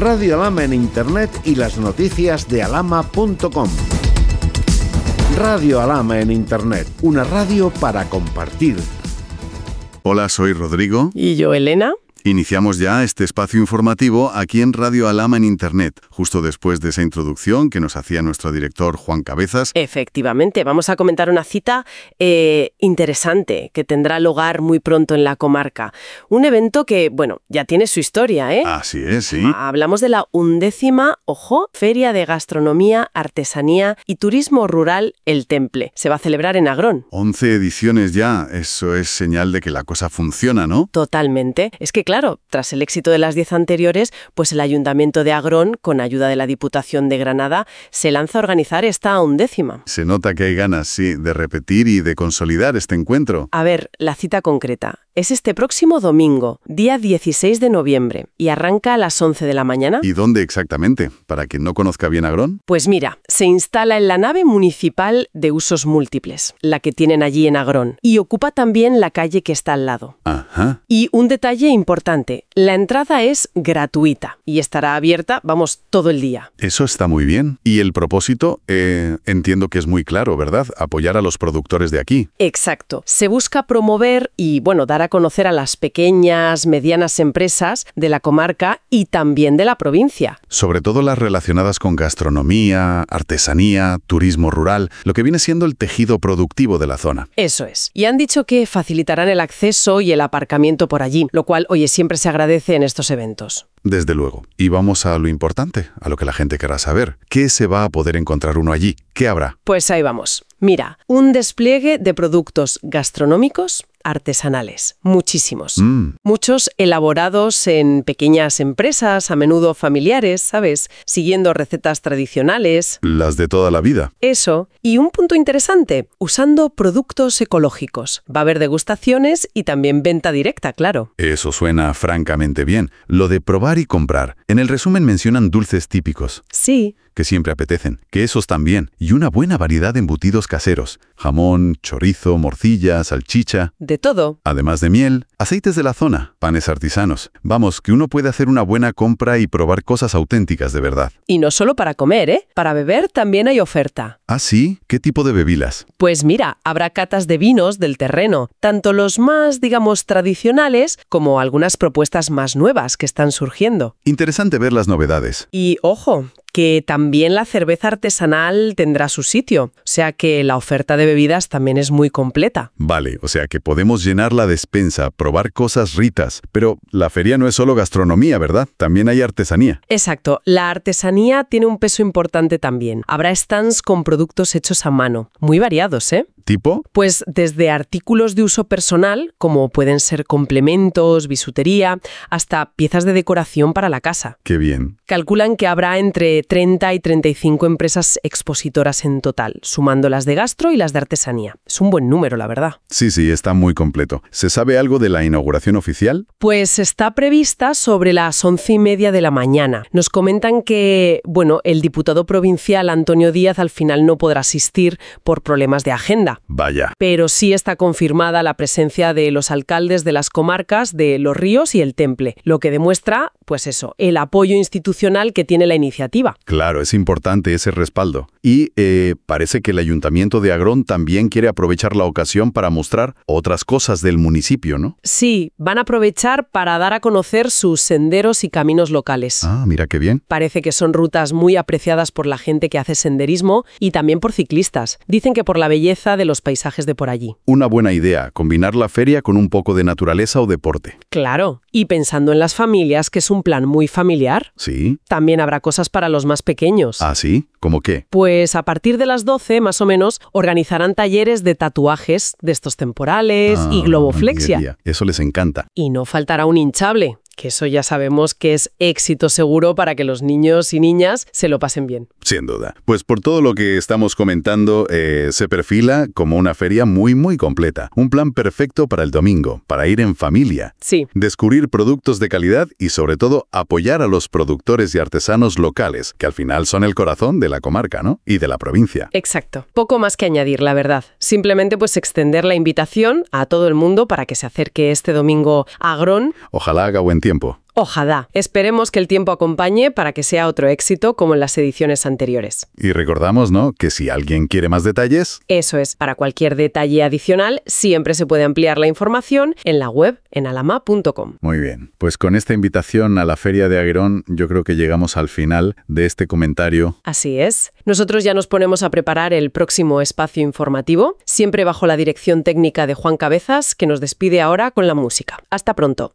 Radio Alama en Internet y las noticias de alama.com. Radio Alama en Internet, una radio para compartir. Hola, soy Rodrigo. Y yo, Elena. Iniciamos ya este espacio informativo aquí en Radio Alama en Internet, justo después de esa introducción que nos hacía nuestro director Juan Cabezas. Efectivamente, vamos a comentar una cita eh, interesante que tendrá lugar muy pronto en la comarca. Un evento que, bueno, ya tiene su historia, ¿eh? Así es, sí. Hablamos de la undécima, ojo, Feria de Gastronomía, Artesanía y Turismo Rural El Temple. Se va a celebrar en Agrón. 11 ediciones ya, eso es señal de que la cosa funciona, ¿no? Totalmente. Es que claro, tras el éxito de las diez anteriores, pues el Ayuntamiento de Agrón, con ayuda de la Diputación de Granada, se lanza a organizar esta undécima. Se nota que hay ganas, sí, de repetir y de consolidar este encuentro. A ver, la cita concreta. Es este próximo domingo, día 16 de noviembre, y arranca a las 11 de la mañana. ¿Y dónde exactamente? Para quien no conozca bien Agrón. Pues mira, se instala en la nave municipal de usos múltiples, la que tienen allí en Agrón, y ocupa también la calle que está al lado. Ajá. Y un detalle importante, la entrada es gratuita y estará abierta, vamos, todo el día. Eso está muy bien. Y el propósito, eh, entiendo que es muy claro, ¿verdad? Apoyar a los productores de aquí. Exacto. Se busca promover y, bueno, dar a conocer a las pequeñas, medianas empresas de la comarca y también de la provincia. Sobre todo las relacionadas con gastronomía, artesanía, turismo rural, lo que viene siendo el tejido productivo de la zona. Eso es. Y han dicho que facilitarán el acceso y el aparcamiento por allí, lo cual, oye, siempre se agradece en estos eventos. Desde luego. Y vamos a lo importante, a lo que la gente querrá saber. ¿Qué se va a poder encontrar uno allí? ¿Qué habrá? Pues ahí vamos. Mira, un despliegue de productos gastronómicos artesanales, muchísimos. Mm, Muchos elaborados en pequeñas empresas, a menudo familiares, ¿sabes? Siguiendo recetas tradicionales. las de toda la vida. Eso. Y un punto interesante, usando productos ecológicos. Va a haber degustaciones y también venta directa, claro. Eso suena francamente bien. Lo de probar y comprar. En el resumen mencionan dulces típicos, Sí, que siempre apetecen, quesos también, y una buena variedad de embutidos caseros. Jamón, chorizo, morcilla, salchicha. de todo. Además de miel, aceites de la zona, panes artesanos. Vamos, que uno puede hacer una buena compra y probar cosas auténticas de verdad. Y no solo para comer, ¿eh? Para beber también hay oferta. ¿Ah, sí? ¿Qué tipo de bebidas? Pues mira, habrá catas de vinos del terreno, tanto los más, digamos, tradicionales como algunas propuestas más nuevas que están surgiendo. Interesante ver las novedades. Y ojo, que también la cerveza artesanal tendrá su sitio, o sea que la oferta de bebidas también es muy completa. Vale, o sea que podemos llenar la despensa, probar cosas ritas, pero la feria no es solo gastronomía, ¿verdad? También hay artesanía. Exacto, la artesanía tiene un peso importante también. Habrá stands con productos hechos a mano, muy variados, ¿eh? ¿Tipo? Pues desde artículos de uso personal, como pueden ser complementos, bisutería, hasta piezas de decoración para la casa. Qué bien. Calculan que habrá entre 30 y 35 empresas expositoras en total, sumando las de gastro y las de artesanía. Es un buen número, la verdad. Sí, sí, está muy completo. ¿Se sabe algo de la inauguración oficial? Pues está prevista sobre las once y media de la mañana. Nos comentan que, bueno, el diputado provincial Antonio Díaz al final no podrá asistir por problemas de agenda. Vaya. Pero sí está confirmada la presencia de los alcaldes de las comarcas de Los Ríos y el Temple, lo que demuestra, pues eso, el apoyo institucional que tiene la iniciativa. Claro, es importante ese respaldo. Y eh, parece que el ayuntamiento de Agrón también quiere aprovechar la ocasión para mostrar otras cosas del municipio, ¿no? Sí, van a aprovechar para dar a conocer sus senderos y caminos locales. Ah, mira qué bien. Parece que son rutas muy apreciadas por la gente que hace senderismo y también por ciclistas. Dicen que por la belleza de los paisajes de por allí. Una buena idea, combinar la feria con un poco de naturaleza o deporte. Claro, y pensando en las familias, que es un plan muy familiar, ¿Sí? también habrá cosas para los más pequeños. ¿Ah, sí? ¿Cómo qué? Pues a partir de las 12, más o menos, organizarán talleres de tatuajes de estos temporales y Ah, globoflexia. Eso les encanta. Y no faltará un hinchable, que eso ya sabemos que es éxito seguro para que los niños y niñas se lo pasen bien. Sin duda. Pues por todo lo que estamos comentando, eh, se perfila como una feria muy, muy completa. Un plan perfecto para el domingo, para ir en familia. Sí, Descubrir productos de calidad y sobre todo apoyar a los productores y artesanos locales, que al final son el corazón de la comarca, ¿no? Y de la provincia. exacto. Poco más que añadir, la verdad. Simplemente pues extender la invitación a todo el mundo para que se acerque este domingo a Agrón Ojalá haga buen tiempo. Ojalá. Esperemos que el tiempo acompañe para que sea otro éxito como en las ediciones anteriores. Y recordamos, ¿no?, que si alguien quiere más detalles... Eso es, para cualquier detalle adicional siempre se puede ampliar la información en la web en alama.com. Muy bien, pues con esta invitación a la Feria de Aguirón yo creo que llegamos al final de este comentario. Así es. Nosotros ya nos ponemos a preparar el próximo espacio informativo, siempre bajo la dirección técnica de Juan Cabezas, que nos despide ahora con la música. Hasta pronto.